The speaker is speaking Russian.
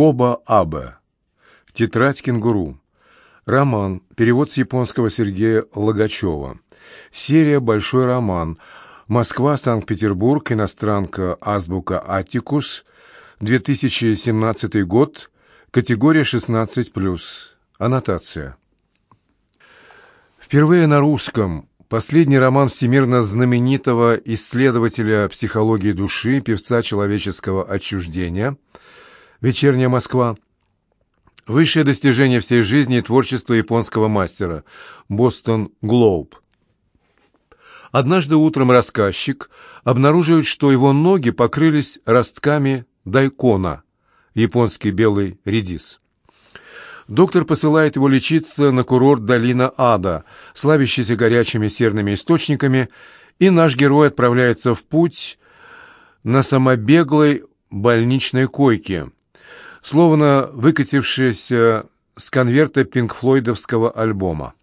Коба Абе. Тетрадь кенгуру. Роман. Перевод с японского Сергея Логачева. Серия «Большой роман». Москва, Санкт-Петербург, иностранка «Азбука Атикус», 2017 год, категория 16+. Аннотация. Впервые на русском последний роман всемирно знаменитого исследователя психологии души, певца человеческого отчуждения «Вечерняя Москва», Высшее достижение всей жизни и творчества японского мастера. Бостон Глоуб. Однажды утром рассказчик обнаруживает, что его ноги покрылись ростками дайкона, японский белый редис. Доктор посылает его лечиться на курорт Долина Ада, славящийся горячими серными источниками, и наш герой отправляется в путь на самобеглой больничной койке, словно выкатившаяся с конверта пинкфлойдовского альбома.